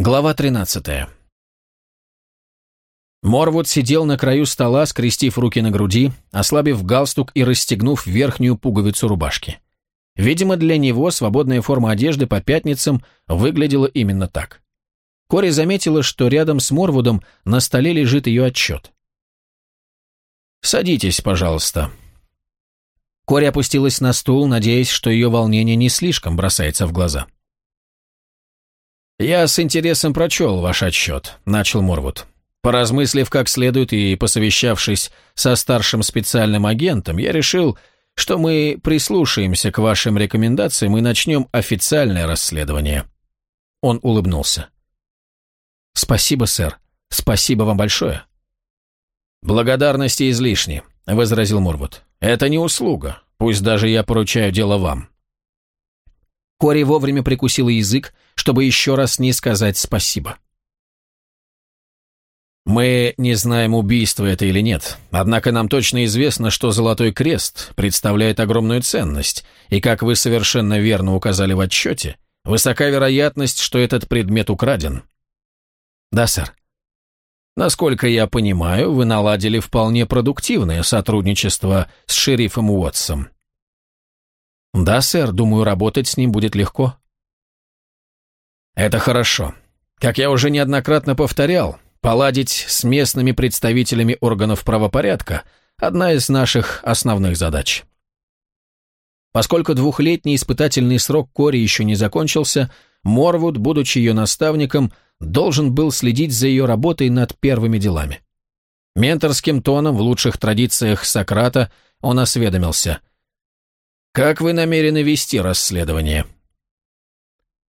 Глава 13. Морвуд сидел на краю стола, скрестив руки на груди, ослабив галстук и расстегнув верхнюю пуговицу рубашки. Видимо, для него свободная форма одежды по пятницам выглядела именно так. Кори заметила, что рядом с Морвудом на столе лежит ее отчет. «Садитесь, пожалуйста». Кори опустилась на стул, надеясь, что ее волнение не слишком бросается в глаза. «Я с интересом прочел ваш отчет», — начал Морвуд. «Поразмыслив как следует и посовещавшись со старшим специальным агентом, я решил, что мы прислушаемся к вашим рекомендациям и начнем официальное расследование». Он улыбнулся. «Спасибо, сэр. Спасибо вам большое». «Благодарности излишни», — возразил Морвуд. «Это не услуга. Пусть даже я поручаю дело вам. Кори вовремя прикусила язык, чтобы еще раз не сказать спасибо. Мы не знаем, убийство это или нет, однако нам точно известно, что Золотой Крест представляет огромную ценность, и, как вы совершенно верно указали в отчете, высока вероятность, что этот предмет украден. Да, сэр. Насколько я понимаю, вы наладили вполне продуктивное сотрудничество с шерифом Уотсом. «Да, сэр, думаю, работать с ним будет легко». «Это хорошо. Как я уже неоднократно повторял, поладить с местными представителями органов правопорядка – одна из наших основных задач». Поскольку двухлетний испытательный срок Кори еще не закончился, Морвуд, будучи ее наставником, должен был следить за ее работой над первыми делами. Менторским тоном, в лучших традициях Сократа, он осведомился. Как вы намерены вести расследование?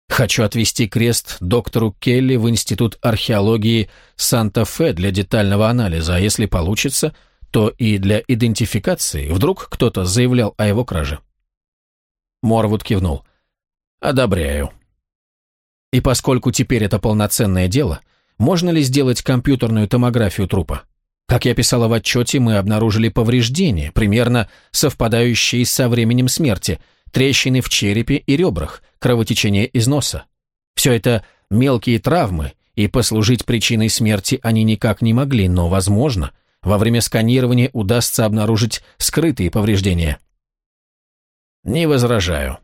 Хочу отвести крест доктору Келли в Институт археологии Санта-Фе для детального анализа, а если получится, то и для идентификации. Вдруг кто-то заявлял о его краже. Морвуд кивнул. «Одобряю». «И поскольку теперь это полноценное дело, можно ли сделать компьютерную томографию трупа?» Как я писала в отчете, мы обнаружили повреждения, примерно совпадающие со временем смерти, трещины в черепе и ребрах, кровотечение из носа. Все это мелкие травмы, и послужить причиной смерти они никак не могли, но, возможно, во время сканирования удастся обнаружить скрытые повреждения. Не возражаю.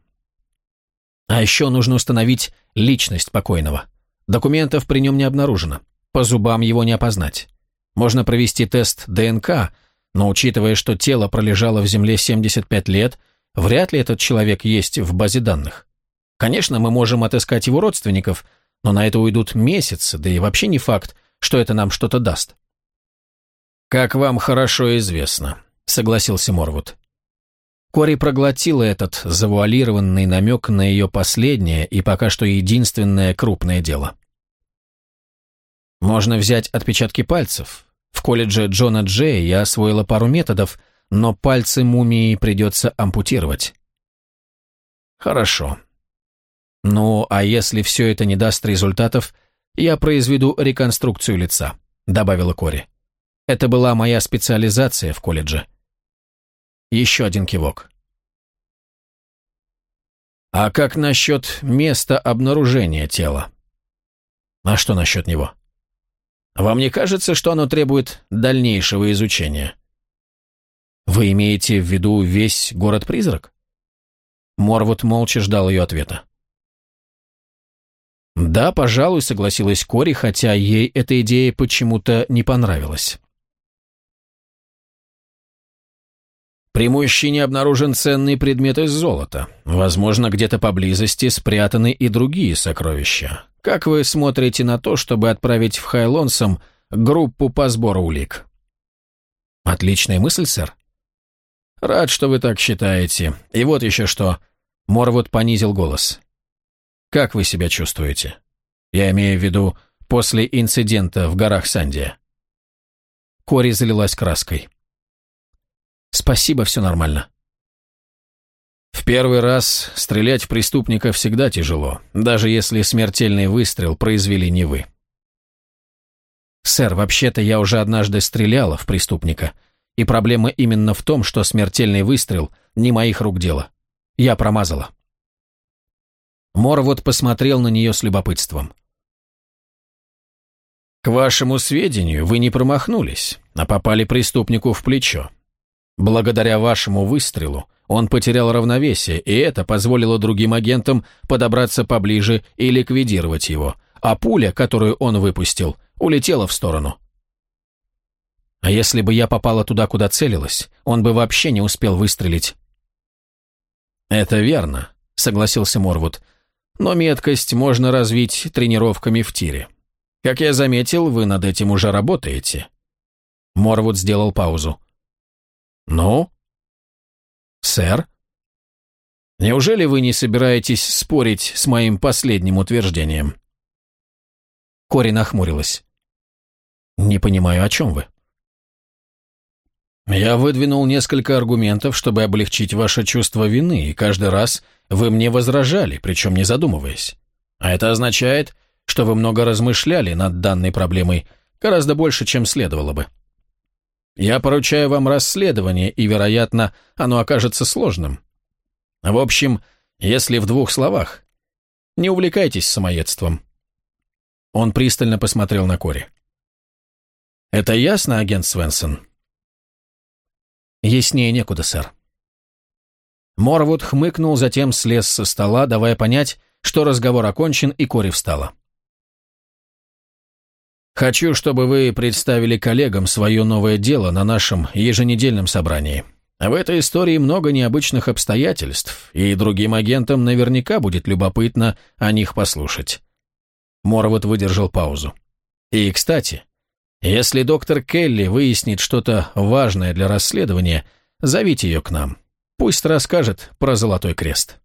А еще нужно установить личность покойного. Документов при нем не обнаружено. По зубам его не опознать. Можно провести тест ДНК, но учитывая, что тело пролежало в земле 75 лет, вряд ли этот человек есть в базе данных. Конечно, мы можем отыскать его родственников, но на это уйдут месяцы, да и вообще не факт, что это нам что-то даст. «Как вам хорошо известно», — согласился Морвуд. Кори проглотила этот завуалированный намек на ее последнее и пока что единственное крупное дело. Можно взять отпечатки пальцев. В колледже Джона Джея я освоила пару методов, но пальцы мумии придется ампутировать. Хорошо. Ну, а если все это не даст результатов, я произведу реконструкцию лица, добавила Кори. Это была моя специализация в колледже. Еще один кивок. А как насчет места обнаружения тела? А что насчет него? Вам не кажется, что оно требует дальнейшего изучения? Вы имеете в виду весь город-призрак? Морвуд молча ждал ее ответа. Да, пожалуй, согласилась Кори, хотя ей эта идея почему-то не понравилась. При мужчине обнаружен ценный предмет из золота. Возможно, где-то поблизости спрятаны и другие сокровища. Как вы смотрите на то, чтобы отправить в Хайлонсом группу по сбору улик? Отличная мысль, сэр. Рад, что вы так считаете. И вот еще что. Морвуд понизил голос. Как вы себя чувствуете? Я имею в виду после инцидента в горах Сандия. Кори залилась краской. Спасибо, все нормально. В первый раз стрелять в преступника всегда тяжело, даже если смертельный выстрел произвели не вы. Сэр, вообще-то я уже однажды стреляла в преступника, и проблема именно в том, что смертельный выстрел не моих рук дело. Я промазала. Морвуд посмотрел на нее с любопытством. К вашему сведению, вы не промахнулись, а попали преступнику в плечо. Благодаря вашему выстрелу он потерял равновесие, и это позволило другим агентам подобраться поближе и ликвидировать его, а пуля, которую он выпустил, улетела в сторону. А если бы я попала туда, куда целилась, он бы вообще не успел выстрелить. «Это верно», — согласился Морвуд. «Но меткость можно развить тренировками в тире. Как я заметил, вы над этим уже работаете». Морвуд сделал паузу. «Ну?» «Сэр?» «Неужели вы не собираетесь спорить с моим последним утверждением?» Кори нахмурилась. «Не понимаю, о чем вы?» «Я выдвинул несколько аргументов, чтобы облегчить ваше чувство вины, и каждый раз вы мне возражали, причем не задумываясь. А это означает, что вы много размышляли над данной проблемой, гораздо больше, чем следовало бы. Я поручаю вам расследование, и, вероятно, оно окажется сложным. В общем, если в двух словах, не увлекайтесь самоедством». Он пристально посмотрел на Кори. «Это ясно, агент Свенсон?» «Яснее некуда, сэр». Морвуд хмыкнул, затем слез со стола, давая понять, что разговор окончен, и Кори встала. Хочу, чтобы вы представили коллегам свое новое дело на нашем еженедельном собрании. В этой истории много необычных обстоятельств, и другим агентам наверняка будет любопытно о них послушать. Моровод выдержал паузу. И, кстати, если доктор Келли выяснит что-то важное для расследования, зовите ее к нам. Пусть расскажет про Золотой Крест.